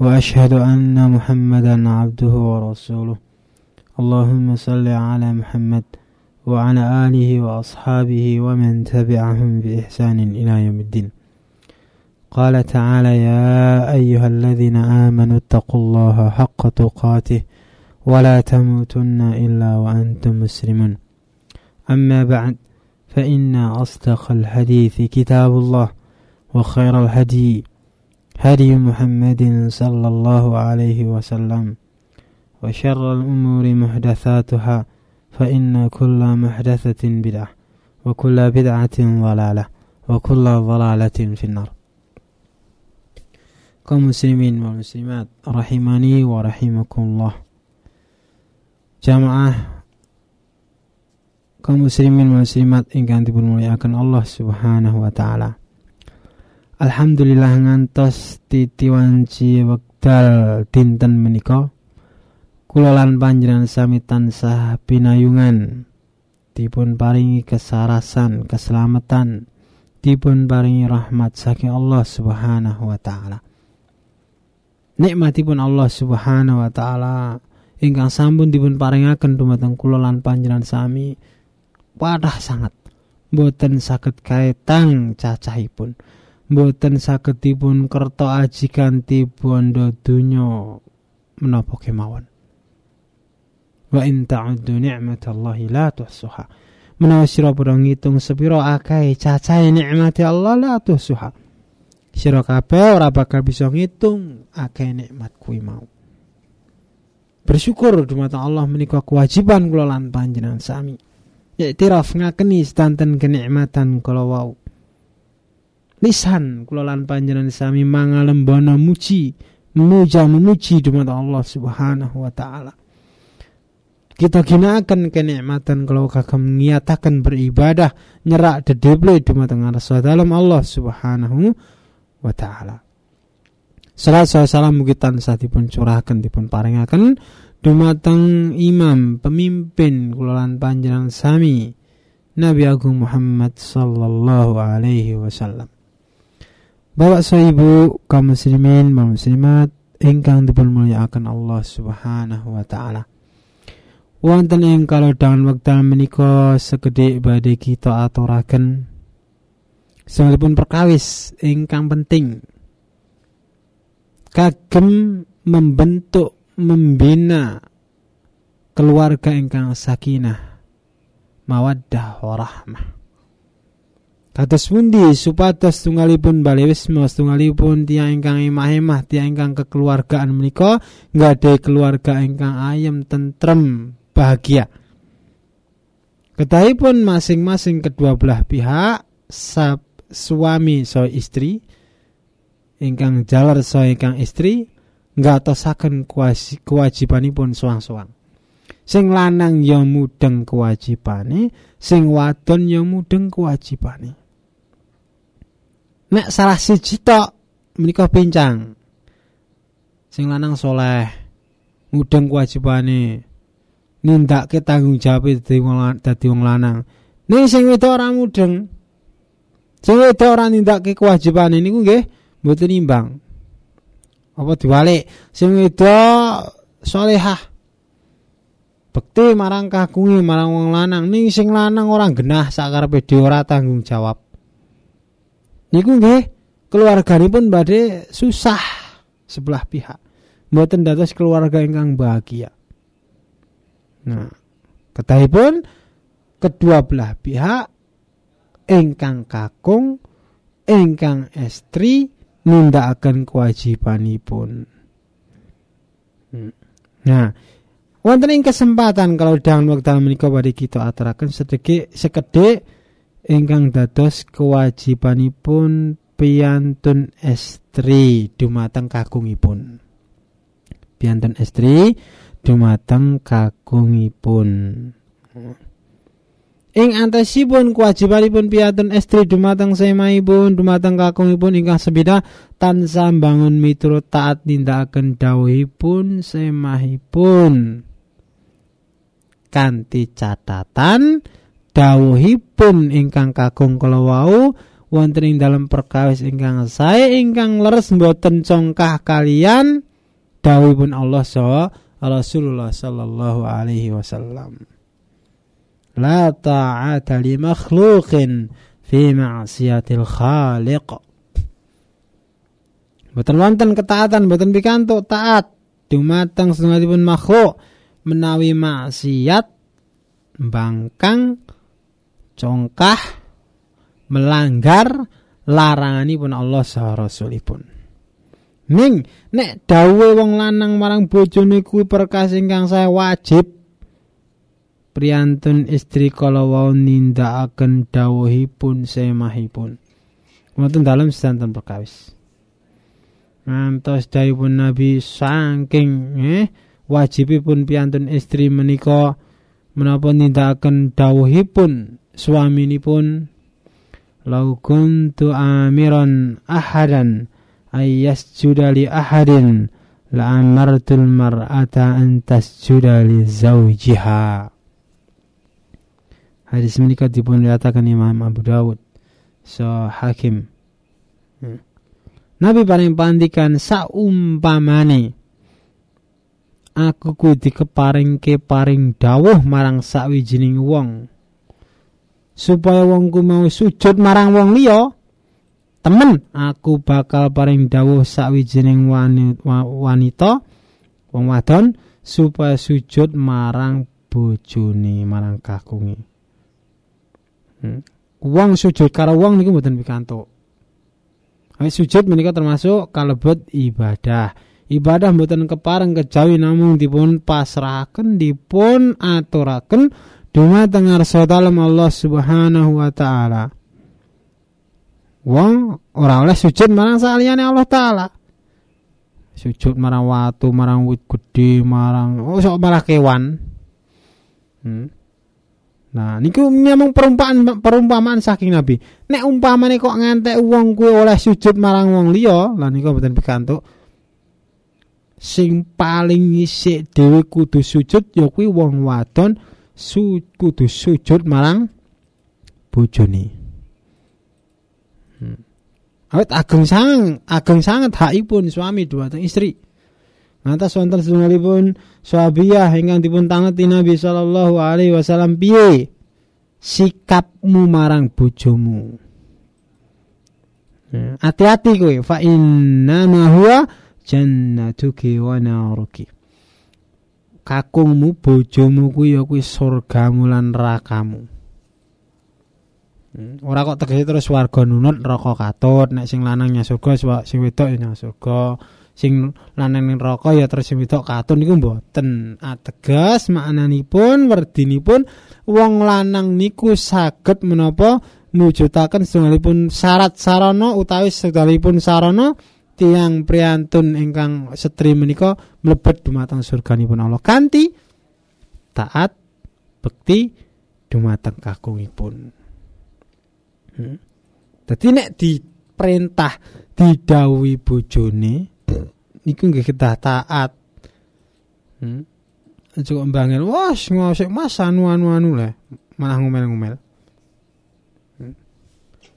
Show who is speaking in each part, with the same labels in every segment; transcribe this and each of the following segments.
Speaker 1: وأشهد أن محمدا عبده ورسوله. اللهم صل على محمد وعلى آله وأصحابه ومن تبعهم بإحسان إلى يوم الدين. قال تعالى يا أيها الذين آمنوا اتقوا الله حق تقاته ولا تموتن إلا وأنتم مسلمون. أما بعد فإن أصدق الحديث كتاب الله وخير الهدي هدي محمد صلى الله عليه وسلم وشر الأمور محدثاتها فإن كل محدثة بدعة وكل بدعة ضلالة وكل ضلالة في النار. كمسلمين ومسلمات رحمني ورحمكم الله جماعة كمسلمين ومسلمات إن كانت بالمليئة كان الله سبحانه وتعالى. Alhamdulillah ngantos titi wanci wekdal dinten menika. Kula lan panjenengan sami tansah pinayungan dipun paringi kesarasan keselamatan. Dipun paringi rahmat saking Allah Subhanahu wa taala. Nikmatipun Allah Subhanahu wa taala. Ingkang sampun dipun paringaken dumateng kula lan panjenengan sami. Wadah sangat. Boten saged kaetang cacahipun boten saged dipun kerta aji kanthi bondo donya menapa kemawon wa in ta'uddu ni'matallahi la tuhsuha menawa sira padha ngitung sepira akeh cacahe nikmati Allah la tuhsuha Sira kabeh ora bakal bisa ngitung akeh nikmat kuwi mau. Bersyukur dumateng Allah menika kewajiban kula lan panjenengan sami. Iktiraf ngakeni sedanten kenikmatan kula wau. Lisan kula lan panjenengan sami mangalembono muji, memuja memuji dumateng Allah Subhanahu wa taala. Kita ginakaken kenikmatan kalau kagem niataken beribadah nyerak dedeble dumateng rasa dalam Allah Subhanahu wa taala. Salat salam mugi tansah dipun curahaken dipun paringaken dumateng imam pemimpin kula lan sami Nabi Agung Muhammad sallallahu alaihi wasallam. Bapak Ibu kaum muslimin dan muslimat ingkang dipun mulyakaken Allah Subhanahu wa taala. Wonten ing kalau dangan wekdal menika segede badhe kita aturaken Sekalipun perkawis ingkang penting kagem membentuk membina keluarga ingkang sakinah mawaddah warahmah Kados pundi supados tunggalipun balewismo tunggalipun tiang ingkang emah-emah tiang ingkang kekeluargaan menika nggadahi keluarga ingkang ayem tentrem bahagia. Ketahipun masing-masing kedua belah pihak sab suami so istri ingkang jalar so ingkang istri ngatosaken kewajibanipun soang-soang. Sing lanang ya mudeng kewajibane sing wadon ya mudeng kewajibane nek salah siji tok menika pincang sing lanang soleh mudeng kewajibane nindakake tanggung jawab dadi wong lanang ning sing wedok ora mudeng Sing wedok ora nindakake kewajiban niku nggih mboten imbang. Apa diwalik? Sing wedok salehah. Bekti marang kakungi marang wong lanang ning sing lanang ora genah sakarepe dhewe ora tanggung jawab. Niku nggih keluarganipun badhe susah sebelah pihak. Mboten dados keluarga ingkang bahagia. Nah, ketahipun kedua belah pihak ingkang kakung ingkang estri nindakaken kewajibanipun. Hmm. Nah, wonten ing kesempatan kalau dalam wekdal menika badhe kita aturaken sedikit sekedhik ingkang dados kewajibanipun piyantun estri dumateng kakungipun. piantun istri dumateng kakungipun ing antasipun kewajibanipun piantun istri dumateng semaipun dumateng kakungipun ingkang sebida tansah bangun miturut taat nindakaken dawuhipun semahipun kanthi catatan dawuhipun ingkang kakung kala wau wonten ing dalam perkawis ingkang sae ingkang leres mboten congkah kalian dawuhipun Allah saw Rasulullah sallallahu alaihi wasallam. La ta'ata li makhluqin fi ma'siyatil khaliq. Boten wonten ketaatan boten pikantuk taat dumateng setunggalipun makhluk menawi maksiat bangkang congkah melanggar laranganipun Allah saha Rasulipun. Ning nek dawuhe wong lanang marang bojone kuwi perkara ingkang saya wajib priyantun istri kala wau nindakaken dawuhipun semahipun. Wonten dalem sedanten perkawis. Ngantos dawuhipun Nabi saking eh wajibipun piantun istri menika menapa nindakaken dawuhipun suaminipun lau kuntu amiran ahadan ayyasjuda li ahadin la amartul mar'ata an tasjuda li zawjiha. Hadis menika dipun riwayataken Imam Abu Dawud so hakim. Hmm. Nabi paling pandikan saumpamane aku kudu keparing ke paring dawuh marang sakwijining wong supaya wongku mau sujud marang wong liya temen aku bakal paring dawuh sakwijining wanita wong wadon supaya sujud marang bojone marang kakunge hmm. wong sujud karo wong niku mboten pikantuk Ayo sujud menika termasuk kalebet ibadah. Ibadah mboten kepareng kejawi namung dipun pasrahaken dipun aturaken dumateng ngarsa dalem Allah Subhanahu wa taala. Wong ora oleh sujud marang saliyane Allah taala. Sujud marang watu, marang wit gede, marang oh sok malah kewan. Hmm. Nah, niku nyamung perumpamaan perumpamaan saking Nabi. Nek umpamane kok ngantek wong kuwi oleh sujud marang wong liya, lah niku mboten pikantuk. Sing paling ngisik dhewe kudu sujud ya kuwi wong wadon su kudu sujud marang bojone. Hmm. Awet ageng sang, ageng sangat hakipun suami dua teng istri. Ngantos wonten setunggalipun sahabiyah ingkang dipun tangeti Nabi sallallahu alaihi wasallam piye sikapmu marang bojomu. Hmm, hati-hati kowe fa inna ma huwa jannatuki wa naruki kakungmu bojomu kuwi ya kuwi surgamu lan nerakamu. Hmm. ora kok tegese terus warga nunut neraka katut. Nek sing lanang nya surga sing wedok ya surga. Sing lanang ning neraka ya terus sing wedok katut niku mboten. Ateges maknanipun werdinipun wong lanang niku saged menapa mujudaken setunggalipun syarat sarana utawi setunggalipun sarana tiang priantun ingkang setri menika mlebet dumateng surganipun Allah kanthi taat bekti dumateng kakungipun. Hmm. Dadi nek diperintah didhawuhi bojone niku nggih kedah taat. Hmm. Cukup mbangel, wah ngosek mas anu anu anu lah, malah ngomel-ngomel.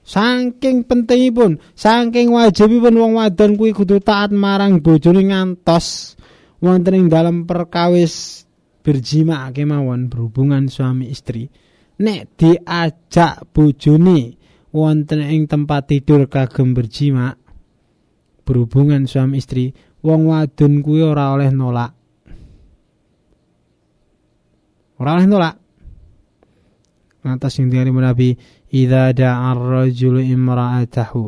Speaker 1: Saking pentingipun, saking wajibipun wong wadon kuwi kudu taat marang bojone ngantos wonten ing dalam perkawis berjima kemawon berhubungan suami istri. Nek diajak bojone wonten ing tempat tidur kagem berjima berhubungan suami istri, wong wadon kuwi ora oleh nolak. Ora oleh nolak ngatasin dengan ibu Nabi idza da'a ar-rajulu imra'atahu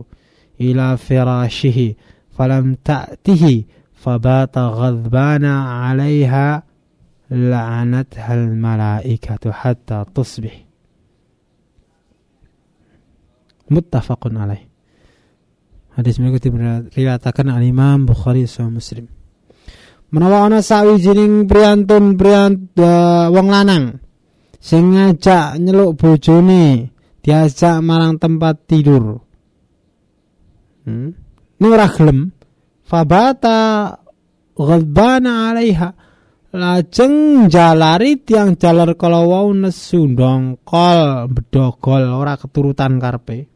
Speaker 1: ila firashihi falam ta'tihi fabata ghadbana 'alaiha la'anatha al-malaikatu hatta tusbih. Muttafaqun alaih hadis berikut diriwayatkan oleh Imam Bukhari dan Muslim. Menawa ana sawijining priyantun priyant eh, wong lanang sing ngajak nyeluk bojone diajak marang tempat tidur. Hmm? ini ora gelem. Fabata ghadbana alaiha. Lajeng jalari tiang jalar kalau wau nesu dongkol bedogol ora keturutan karpe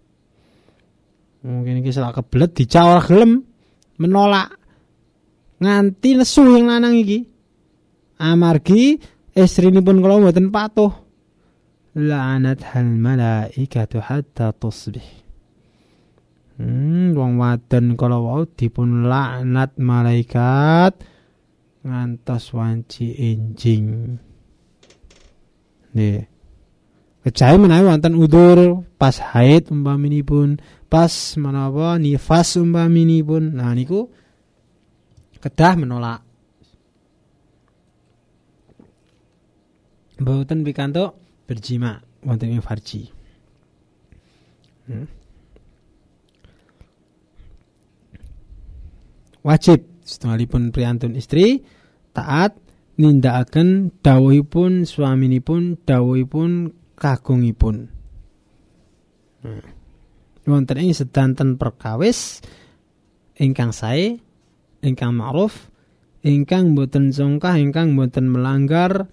Speaker 1: mungkin iki salah kebelet dicawar gelem. Menolak. Nganti nesu yang lanang iki. Amargi pun kalau mboten patuh la'anat hal malaikatu hatta tusbih hmm, wong wadon kalau wau dipun laknat malaikat ngantos wanci enjing nih Kejahe menawi wonten udur pas haid umpaminipun, pas menapa nifas umpaminipun. Nah niku kedah menolak. Mboten pikantuk berjima wonten ing farji. Hmm. Wajib setunggalipun priantun istri taat nindakaken dawuhipun suaminipun dawuhipun kagungipun. Hmm. Wonten ing sedanten perkawis ingkang sae ingkang ma'ruf ingkang boten songkah ingkang boten melanggar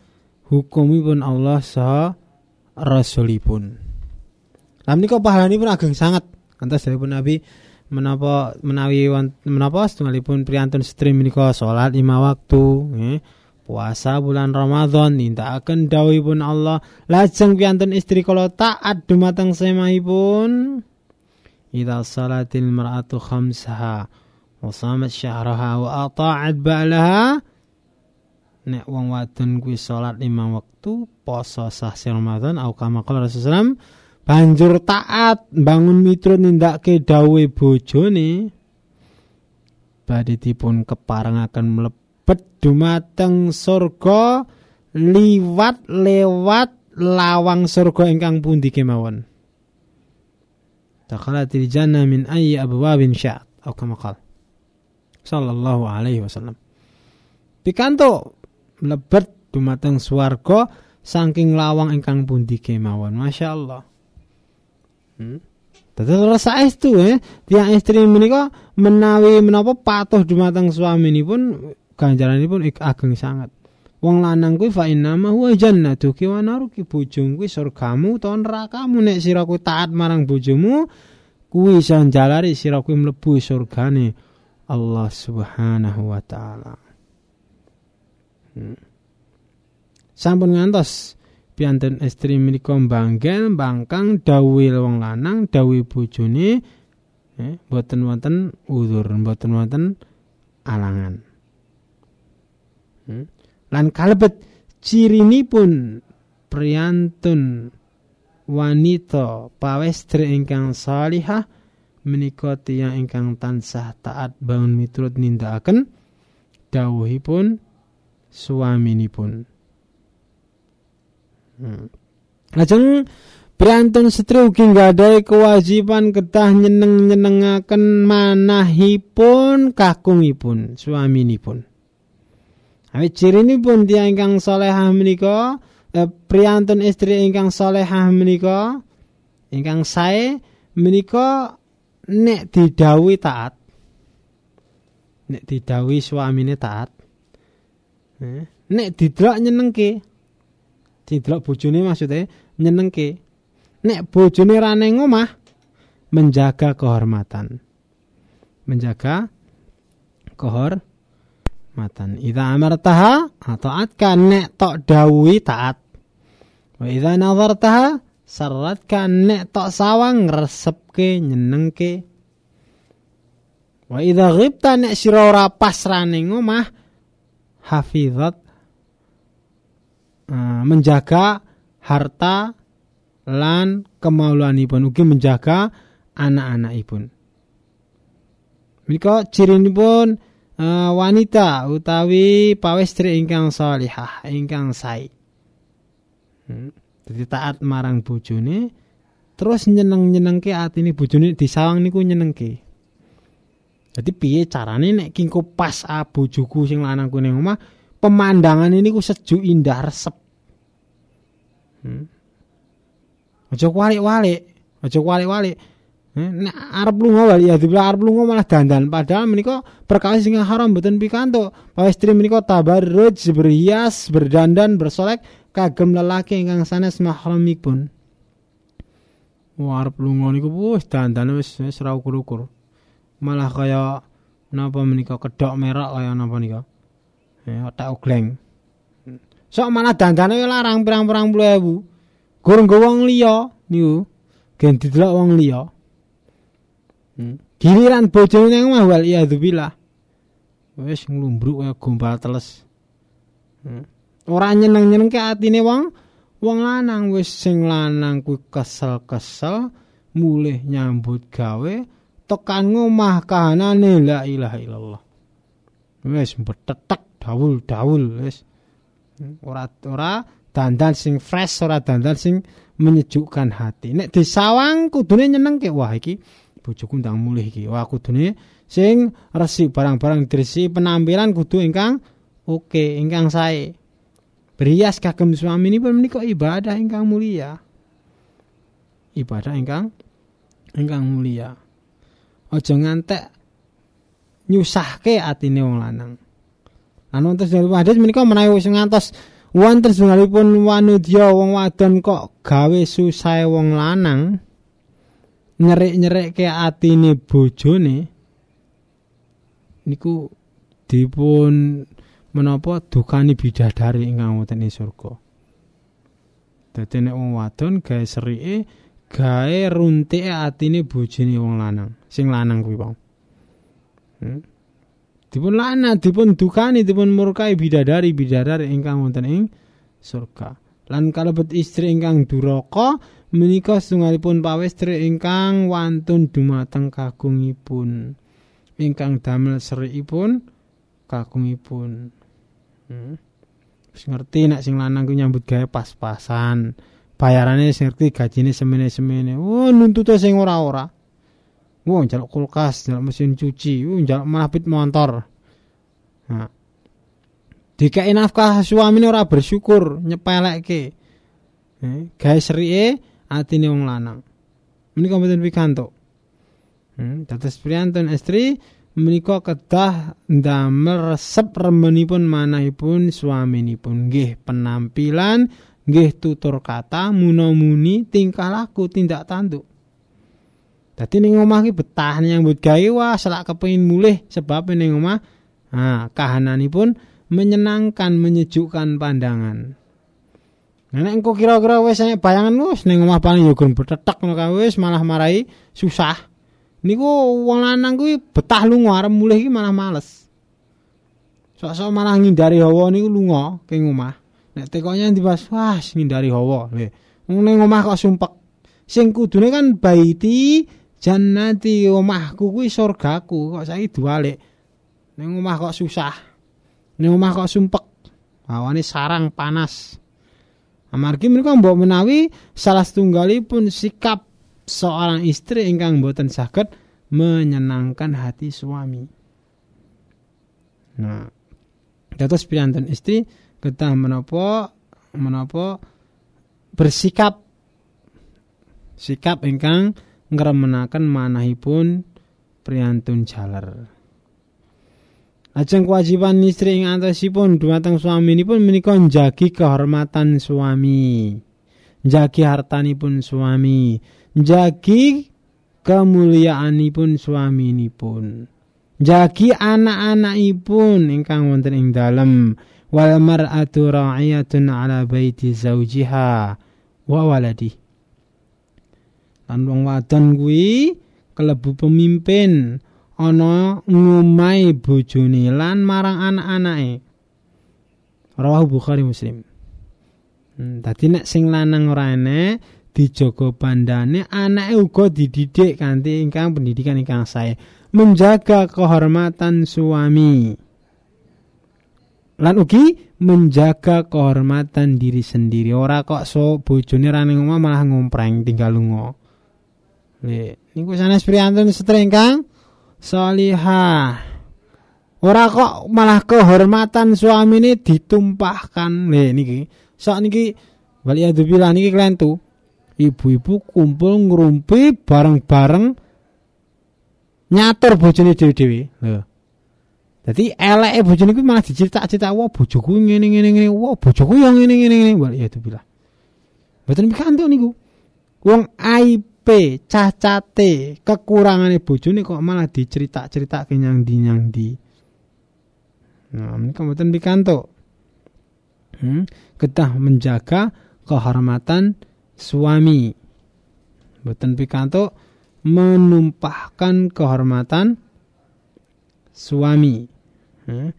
Speaker 1: hukumipun Allah saha rasulipun. Lah menika pahalanipun ageng sangat kantos pun Nabi menapa menawi menapa setunggalipun priyantun setri menika salat lima waktu nggih. Puasa bulan Ramadan nindakaken dawuhipun Allah lajeng piyantun istri kala taat dumateng semahipun Idza salatil mar'atu khamsaha wa shamat syahraha wa ata'at ba'laha nek wong wadon kuwi salat lima waktu poso sah Ramadan au kama qala Rasulullah banjur taat bangun mitrut nindakake dawuhe bojone. Badhe dipun keparengaken mlebet dumateng surga liwat lewat lawang surga ingkang pundi kemawon. Takhalatil jannah min ayyi abwabin sya'at au kama qala sallallahu alaihi wasallam. Pikanto mlebet dumateng swarga saking lawang ingkang pundi kemawon masyaallah hmm? Dadi rasa itu eh tiang istri menika menawi menapa patuh dumateng suaminipun ganjaranipun ageng sangat. Wong lanang kuwi fa innama huwa jannatu ki wa naruki bojomu kuwi surgamu utawa nerakamu nek sira kuwi taat marang bojomu kuwi iso njalari sira kuwi mlebu surgane Allah Subhanahu wa taala. Sampun ngantos pianten istri menika banggel bangkang dawuh wong lanang dawuh bojone eh boten wonten uzur boten wonten alangan. Hmm. Lan kalebet cirinipun priyantun wanita pawestri ingkang salihah menika tiyang ingkang tansah taat bangun miturut nindakaken dawuhipun suaminipun. Hmm. Lajeng Priantun setri ugi nggadahi kewajiban ketah nyeneng-nyenengaken manahipun kakungipun suaminipun. Awit cirinipun tiyang ingkang salehah menika eh, priantun istri ingkang salehah menika ingkang sae menika nek didhawuhi taat. Nek didhawuhi suamine taat. Nek didelok nyenengke. Didelok bojone maksude nyenengke. Nek bojone ra ning omah menjaga kehormatan. Menjaga kehormatan. Idza amartaha ata'atka nek tok dawuhi taat. Wa idza nazartaha saratka nek tok sawang ngresepke nyenengke. Wa idza ghibta nek sira ora omah hafizat uh, menjaga harta lan kemauluanipun ugi menjaga anak-anakipun. Menika cirinipun uh, wanita utawi pawestri ingkang salihah, ingkang sae. Hmm. Jadi taat marang bojone terus nyeneng-nyenengke atine bojone disawang niku nyenengke. Jadi piye carane nek pas a bojoku sing lanang ku ning omah, pemandangan ini ku sejuk indah resep. Hmm. Aja walik-walik, aja walik-walik. Eh, nek arep lunga wali ya dibilang arep lunga malah dandan padahal menika perkara sing haram mboten pikantuk. Istri menika tabarruj berhias, berdandan, bersolek kagem lelaki ingkang sanes mahramipun. Wah arep lunga niku wis dandane wis wis ra ukur-ukur malah kaya napa menika kedok merah kaya napa nika ya tak ugleng. Sok malah dandane larang pirang-pirang puluh ewu. Gurung wong liya niku gen didelok wong liya. Hmm. giliran bojone nang mah wal iya billah wis nglumbruk kaya gombal teles. Hmm. ora nyeneng-nyenengke atine wong wong lanang. Wis sing lanang kuwi kesel-kesel mulih nyambut gawe tekan ngomah kahanane la ilaha illallah. Wis betetek dawul dawul wis. Ora ora dandan sing fresh ora dandan sing menyejukkan hati. Nek disawang kudune nyenengke wah iki bojoku ndang mulih iki. Wah kudune sing resik barang-barang dirisi penampilan kudu ingkang oke ingkang sae. Berias kagem suami ini pun menika ibadah ingkang mulia. Ibadah ingkang ingkang mulia aja ngantek nyusahke atine wong lanang. Lan wonten dalem hadis menika menawi wis ngantos wonten setunggalipun wanudya wong wadon kok gawe susah wong lanang nyerik-nyerikke atine bojone niku dipun menapa dukani bidadari ingkang wonten ing surga. Dadi nek wong wadon gawe serike gawe runtike atine bojone wong lanang, sing lanang kuwi wong. Hmm? Dipun lana, dipun dukani, dipun murkai bidadari bidadari ingkang wonten ing surga. Lan kalebet istri ingkang duraka menika setunggalipun pawestri ingkang wantun dumateng kagungipun. Ingkang damel seriipun kagungipun. Hmm. Ngerti nek sing lanang ku nyambut gawe pas-pasan. Bayarane sing ngerti gajine semene-semene. Oh, nuntut sing ora-ora. Wong oh, njaluk kulkas, njaluk mesin cuci, oh, njaluk malah pit motor. Nah. Dikai nafkah suamine ora bersyukur, nyepelekke. Eh, gawe serike atine wong lanang. Menika mboten pikantuk. Hmm, dados priyantun istri menika kedah ndamel resep remenipun manahipun suaminipun nggih penampilan nggih tutur kata muna-muni tingkah laku tindak tanduk dadi ning omah ki betah nyambut gawe wah selak kepengin mulih sebab ning omah nah kahananipun menyenangkan menyejukkan pandangan nek engko kira-kira wis bayangan wis ning omah paling yo gun betetek ngono wis malah marai susah. Niku wong lanang kuwi betah lunga arep mulih iki malah males. Sok-sok malah ngindari hawa niku lunga king omah. Nek tekonya dibahas, wah ngindari hawa. Ning omah kok sumpek. Sing kudune kan baiti jannati omahku kuwi surgaku. Kok saiki diwalik. Ning omah kok susah. Ning omah kok sumpek. Awane sarang panas. Amargi menika mbok menawi salah setunggalipun sikap seorang istri ingkang boten saged menyenangkan hati suami. Nah, dados piyanten istri kita menapa menapa bersikap sikap ingkang ngremenaken manahipun priyantun jaler. Ajeng kewajiban istri ing antasipun dumateng suaminipun menika njagi kehormatan suami. Njagi hartanipun suami, njagi kemuliaanipun suaminipun. Njagi anak-anakipun ingkang wonten ing dalem wal mar'atu ra'iyatun ala baiti zawjiha wa waladi. Lan wong wadon kuwi kelebu pemimpin ana ngumai bojone lan marang anak-anake. Rawahu bukhari muslim. Hmm, dadi nek sing lanang ora enek dijaga bandane anake uga dididik kanthi ingkang pendidikan ingkang sae. Menjaga kehormatan suami lan ugi menjaga kehormatan diri sendiri ora kok so bojone ra ning omah malah ngompreng tinggal lunga le niku sanes priyantun setring kang salihah. Ora kok malah kehormatan suami ditumpahkan. Nih niki. Sak niki waliyadzubillah niki klentu. Ibu-ibu kumpul ngrumpi bareng-bareng nyatur bojone dhewe-dhewe. Lho. Dadi eleke bojone kuwi malah diceritak-ceritak wah bojoku ngene ngene ngene, wah bojoku yang ngene ngene ngene. Waliyadzubillah. Mboten pikantuk niku. Wong aib, cacate, kekurangane bojone kok malah diceritak-ceritake nyang di nyang di. Nah, menika mboten pikantuk. Hmm, kedah menjaga kehormatan suami. Mboten pikantuk menumpahkan kehormatan suami. Hmm.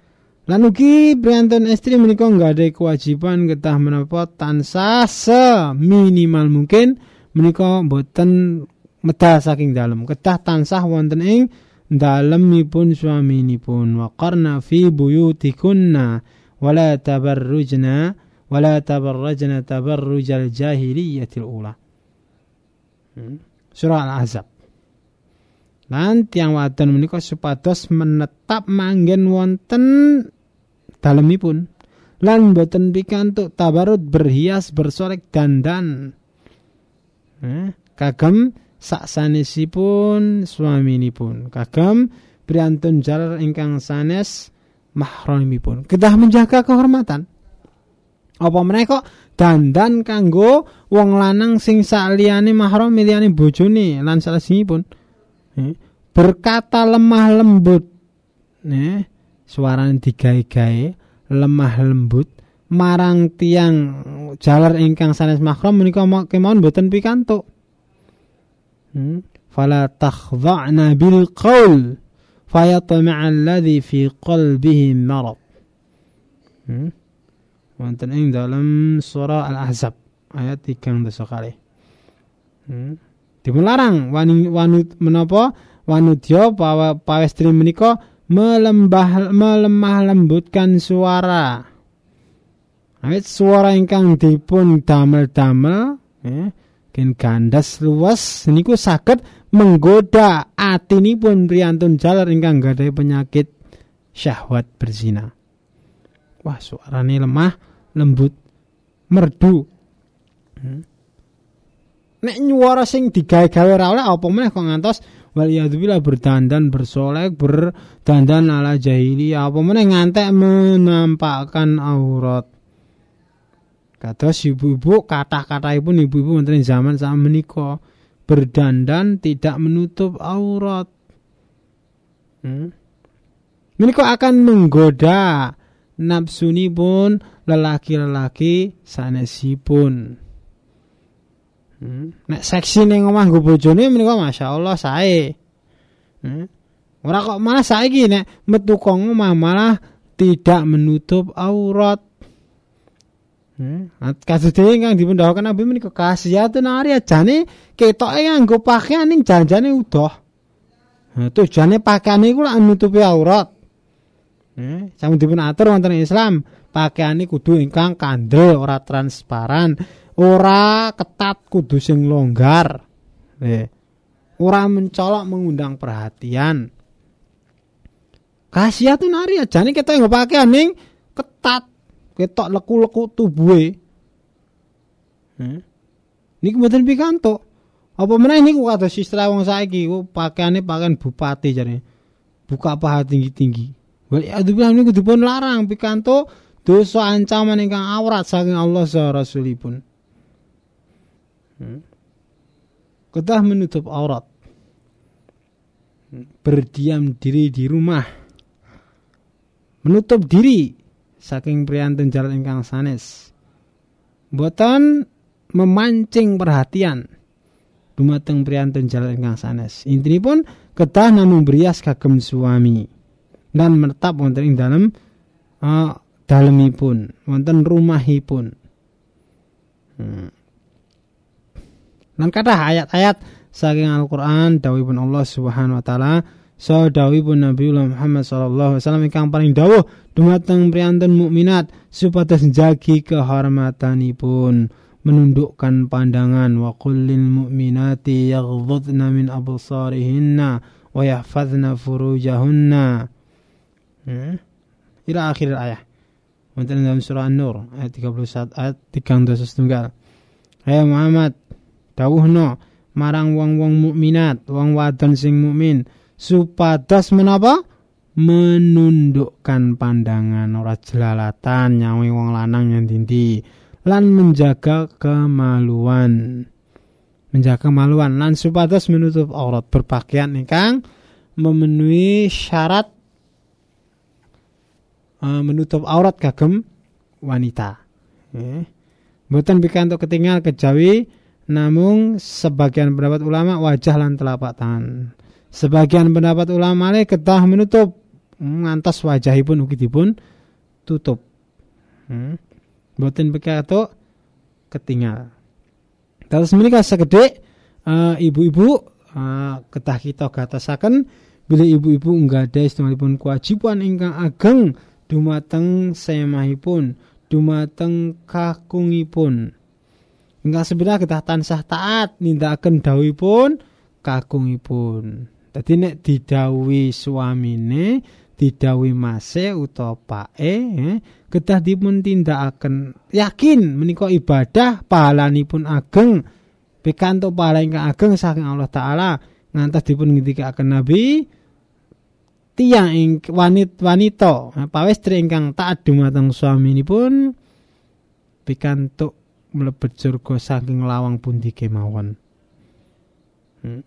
Speaker 1: Lan ugi priyantun istri menika ada kewajiban ketah menapa tansah seminimal mungkin menika boten medal saking dalam ketah tansah wonten ing dalemipun suaminipun wa qarna fi buyutikunna wala tabarrujna wala tabarrajna tabarrujal jahiliyatil ula. Hmm. Surah Al-Ahzab. Lan tiang wadon menika supados menetap manggen wonten dalemipun. Lan boten pikantuk tabarut berhias bersolek dandan. Eh, kagem saksanesipun suaminipun. Kagem priantun jalar ingkang sanes mahramipun kedah menjaga kehormatan. Apa mereka dandan kanggo wong lanang sing saliyane mahram miliyane bojone lan salesipun berkata lemah lembut eh, suarane digawe-gawe lemah lembut marang tiang jalar ingkang sanes mahram menika kemawon boten pikantuk. Hmm. Fala takhdha'na bil qaul fayatma'a alladhi fi qalbihi marad. Hmm. Wonten ing dalam surah Al-Ahzab ayat 3 kali. Hmm. Dimelarang wani wanut menapa wanudya pawestri menika melembah melemah lembutkan suara. Awit suara ingkang dipun damel-damel eh, ken gandas luas niku saged menggoda atinipun priyantun jalar ingkang gadhahi penyakit syahwat berzina. Wah, suarane lemah, lembut, merdu. Hmm. Nek nyuara sing digawe-gawe ra oleh apa meneh kok ngantos waliyadzubillah berdandan bersolek berdandan ala jahiliyah. Apa mana ngantek menampakkan aurat. Si ibu-ibu kata-kata pun ibu-ibu wonten zaman sama menika berdandan tidak menutup aurat. Hmm? menika akan menggoda nafsuni pun lelaki-lelaki sanesipun Hmm. Nek seksi ning omah nggo bojone menika masyaallah sae. Hmm. Ora kok malah saiki nek metu kok omah malah tidak menutup aurat. Hmm. Kasus dhewe kang dipundhawaken Nabi menika kasiyatun ari jane ketoke nganggo pakaian ning janjane udoh. Nah, tujuane pakaian iku lak nutupi aurat. Eh, sampun dipun atur wonten Islam, pakaian kudu ingkang kandel ora transparan ora ketat kudu sing longgar. Eh, ora mencolok mengundang perhatian. Tuh nari aja. Nih kita nggak pakai aning ketat. Ketok leku-leku tubuhe. Hmm? ini kemudian pikanto apa mana ini kata sistra wong saiki? Ku pakaiane pakaian bupati jadi buka paha tinggi-tinggi. Aduh bilang ini kudu pun larang. Pikanto dosa ancaman ingkang aurat saking Allah sa rasulipun Hmm. Kedah menutup aurat. Berdiam diri di rumah. Menutup diri saking priantun jalan ingkang sanes. Boten memancing perhatian dumateng priantun jalan ingkang sanes. pun kedah namung berias kagem suami dan menetap wonten ing dalam uh, dalemipun wonten rumahipun. Hmm. Lan kata ayat-ayat saking Al-Qur'an dawuhipun Allah Subhanahu wa taala so dawuhipun Nabiullah Muhammad sallallahu alaihi wasallam ingkang paling dawuh dumateng priyanten mukminat supados njagi kehormatanipun menundukkan pandangan wa kullil mu'minati yaghdhudna min absarihinna wa yahfazna furujahunna. Hmm? ila akhir ayat wonten dalam surah An-Nur ayat 31 ayat 3 setunggal. Hai Muhammad dawuhno marang wong-wong mukminat wong wadon sing mukmin supados menapa menundukkan pandangan ora jelalatan nyawi wong lanang yang dindi lan menjaga kemaluan menjaga kemaluan lan supados menutup aurat berpakaian ingkang memenuhi syarat uh, menutup aurat kagem wanita. Eh. Bukan pikantuk ketinggal kejawi namun sebagian pendapat ulama wajah lan telapak tangan. Sebagian pendapat ulama le ketah menutup ngantos wajahipun ugi dipun tutup. Hmm. Boten pikantuk ketinggal. Terus menika segede uh, ibu-ibu uh, ketah kita gatasaken bila ibu-ibu enggak ada istimewipun kewajiban ingkang ageng dumateng semahipun dumateng kakungipun Enggak sebenarnya kita tansah taat nindakaken dawuhipun kakungipun. Dadi nek didawi suamine, didawi mase utawa pake, eh, kedah dipun tindakaken yakin menika ibadah pahalanipun ageng. Pikantuk pahala ingkang ageng saking Allah taala ngantos dipun ngendikaken Nabi tiang ing wanit wanita pawestri ingkang taat dumateng suaminipun pikantuk mlebet surga saking lawang pundi kemawon. Hmm.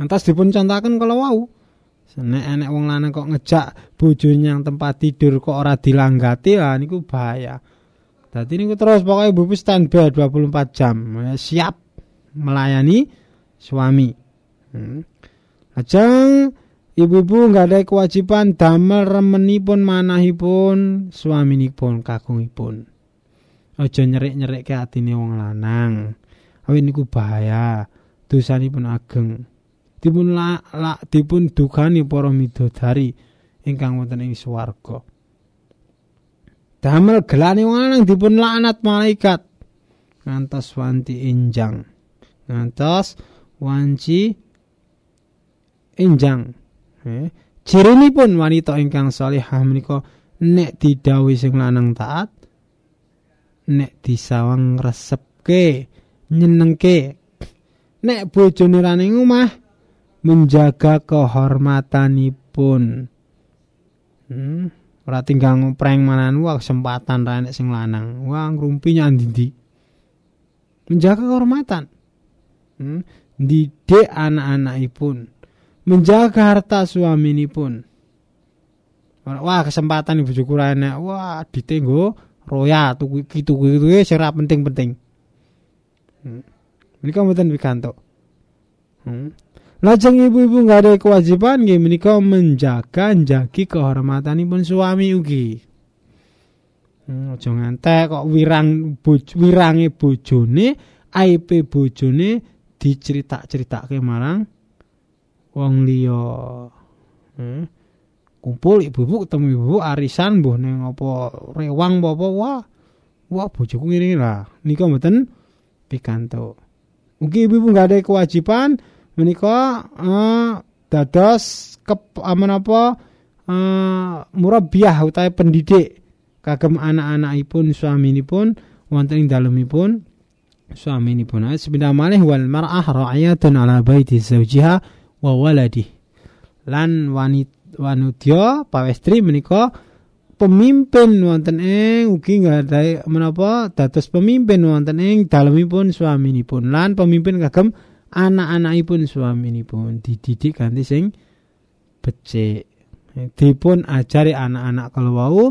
Speaker 1: Antas dipun contaken kalau wau. Nek enek wong lanang kok ngejak bojone yang tempat tidur kok ora dilanggati lah niku bahaya. Dadi niku terus pokoknya ibu standby 24 jam ya, siap melayani suami. Hmm. Ajeng ibu-ibu nggak ada kewajiban damel remenipun manahipun suaminipun kakungipun. Aja nyerik-nyerik ke atine wong lanang. Awit niku bahaya. Dosanipun ageng. Dipun la, la dipun dukani para midodari ingkang wonten ing swarga. Damel gelane wong lanang dipun laknat malaikat. Ngantos wanti injang. Ngantos wanci injang. Eh, cirinipun wanita ingkang salihah menika nek didhawuhi sing lanang taat nek disawang resepke nyenengke. Nek bojone rane omah menjaga kehormatanipun. Hmm ora tinggal ngopreng manan wah kesempatan ra nek sing lanang. Wah ngrumpi nyandindi menjaga kehormatan. Hmm didik anak-anakipun. Menjaga harta suaminipun. Wah kesempatan ibu juku wah ditenggo roya tuku iki tuku itu sing penting-penting. Hmm. Menika mboten pikantuk. Hmm. Lajeng ibu-ibu nggak ada kewajiban nggih menika menjaga njagi kehormatanipun suami ugi. Hmm, aja ngantek kok wirang boj, wirange bojone, aipe bojone diceritak-ceritake marang wong liya. Hmm kumpul ibu-ibu ketemu ibu arisan mbuh ning apa rewang apa wah wah bojoku ngene lah nika mboten pikantuk. Mungkin ibu-ibu nggak ada kewajiban menika uh, dados ke apa uh, murabiah utawi pendidik kagem anak-anakipun suaminipun wonten ing dalemipun suaminipun. Sebenarnya malih wal mar'ah ra'ayatun ala baiti zawjiha wa waladi lan wanita wanudya pawestri menika pemimpin wonten ing ugi nggadahi menapa dados pemimpin wonten ing dalemipun suaminipun lan pemimpin kagem anak-anakipun suaminipun dididik ganti sing becik. Dipun ajari anak-anak kalau wau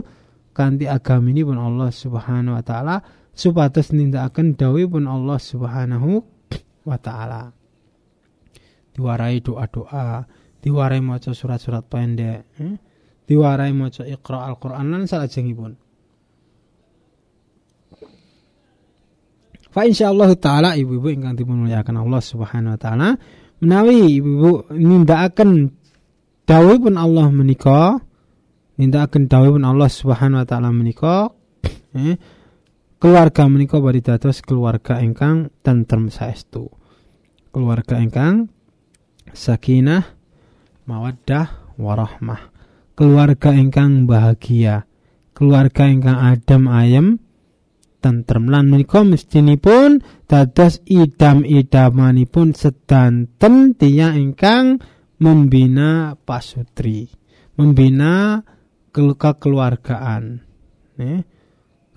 Speaker 1: kanthi agaminipun Allah Subhanahu wa taala supados nindakaken dawuhipun Allah Subhanahu wa taala. Diwarai doa-doa diwarai maca surat-surat pendek hmm? diwarai maca Iqra Al-Qur'an lan salajengipun Fa insyaallah taala ibu-ibu ingkang dimuliakan Allah Subhanahu wa taala menawi ibu-ibu nindakaken dawuhipun Allah menika nindakaken dawuhipun Allah Subhanahu wa taala menika eh, keluarga menika bari dados keluarga ingkang tentrem saestu keluarga ingkang sakinah mawaddah warahmah keluarga ingkang bahagia. Keluarga ingkang adem ayem. Tentrem. Lan menika mestinipun dados idam-idamanipun sedanten tiang ingkang membina pasutri membina keluargaan nih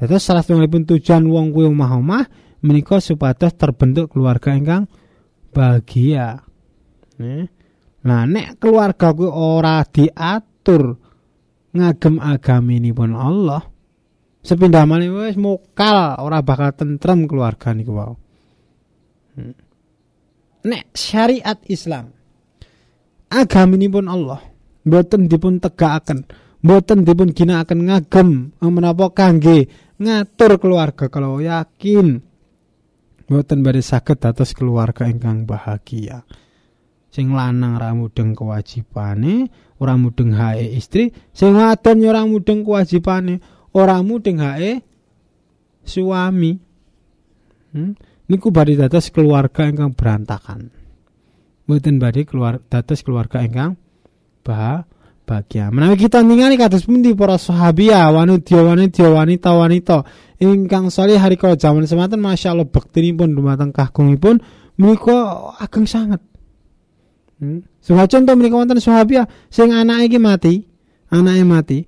Speaker 1: Dados salah satunggalipun tujuan wong kuwi omah-omah menika supados terbentuk keluarga ingkang bahagia. Nih. Nah, nek keluarga kuwi ora diatur ngagem agaminipun Allah, sepindah malih wis mokal ora bakal tentrem keluarga niku wau. Hmm. Nek syariat Islam agaminipun Allah mboten dipun tegakaken, mboten dipun ginakaken ngagem menapa kangge ngatur keluarga kalau yakin mboten badhe saged dados keluarga ingkang bahagia. Sing lanang ora mudeng kewajibane, ora mudeng hae istri, sing wadon ya ora mudeng kewajibane, ora mudeng hae suami. Hmm? Niku badhe dados keluarga ingkang berantakan. Mboten badhe keluar dados keluarga ingkang bahagia bahagia. Menawi kita ningali kados pundi para sahabia wanita wanita wanita wanita ingkang saleh hari kala zaman semanten masyaallah bektinipun dumateng kakungipun menika ageng sangat. Hmm. Sungai contoh menika wonten sahabia sing anake iki mati, anake mati.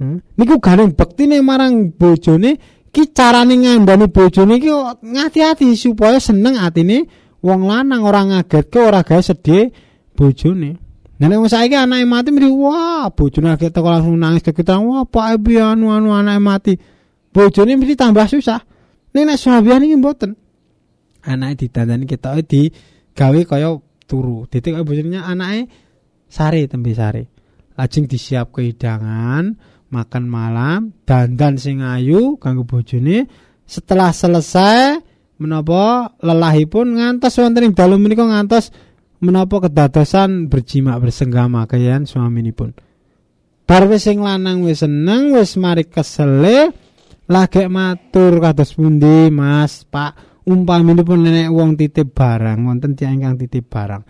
Speaker 1: Hmm. Niku gandeng bektine marang bojone ki carane ngandani bojone iki ngati-ati supaya seneng atine wong lanang ora ngagetke ora gawe sedih bojone. Nah nek saiki anake mati mesti wah bojone lagi teko langsung nangis kekitan wah Pak Ebi anu anu anake mati. Bojone mesti tambah susah. Nek nek sahabian iki mboten. Anake ditandani kita di gawe kaya turu. Ditik bojone anake sare tembe sare. Lajeng disiap hidangan, makan malam, dandan sing ayu kanggo bojone. Setelah selesai menapa lelahipun ngantos wonten ing dalu menika ngantos menapa kedadosan berjima bersenggama kalian suaminipun. Bar wis sing lanang wis seneng wis mari kesele lagi matur kados pundi Mas Pak umpaminipun nenek wong titip barang wonten tiyang ingkang titip barang.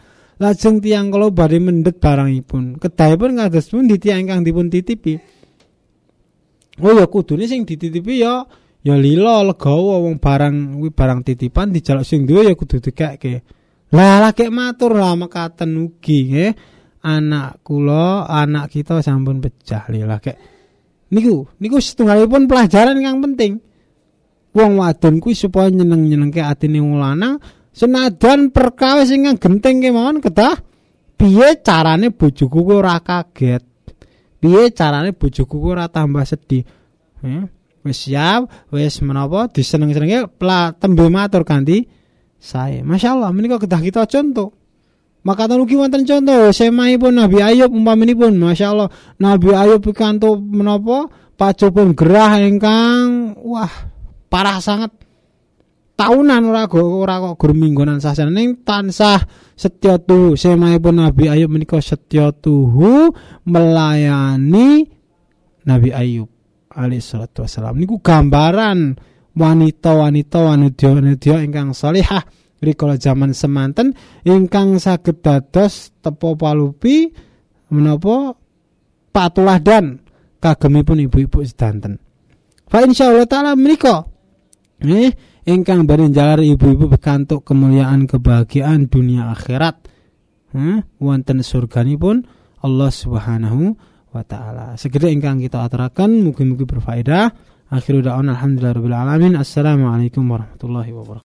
Speaker 1: Lajeng tiang kalau badhe mendet barangipun. Kedahipun kados pundi tiyang ingkang dipun titipi. Oh ya kudune sing dititipi ya ya lila legawa wong barang kuwi barang titipan dijaluk sing duwe ya kudu dikekke. Lah lagi matur lah mekaten ugi nggih. Anak kula, anak kita sampun pecah lha kek. Niku, niku setunggalipun pelajaran yang penting. Wong wadon kuwi supaya nyeneng-nyenengke atine wong lanang senajan perkawis ingkang genting kemawon kedah piye carane bojoku ora kaget. Piye carane bojoku ora tambah sedih. Eh, wis siap, wis menapa diseneng-senenge tembe matur kanthi saya. Masya Allah, menikah kedah kita contoh. Maka tanuki wonten contoh, pun Nabi Ayub umpaminipun, Masya Allah, Nabi Ayub pikanto menapa pun gerah ingkang wah parah sangat. Tahunan ora ora kok gur minggunan sasana ning tansah setya tuhu pun Nabi Ayub menika setya tuhu melayani Nabi Ayub alaihi salatu wasalam niku gambaran wanita-wanita wanita-wanita ingkang salihah rikala zaman semanten ingkang saged dados tepo palupi menapa? Patuladan kagemipun ibu-ibu sedanten. Fa insyaallah taala menika eh ingkang bari jalar ibu-ibu bekantuk kemuliaan kebahagiaan dunia akhirat. Eh, wonten surganipun Allah Subhanahu wa taala. Segede ingkang kita aturaken mugi-mugi berfaedah. Akhirul da'wana alhamdulillahirabbil alamin. Assalamualaikum warahmatullahi wabarakatuh.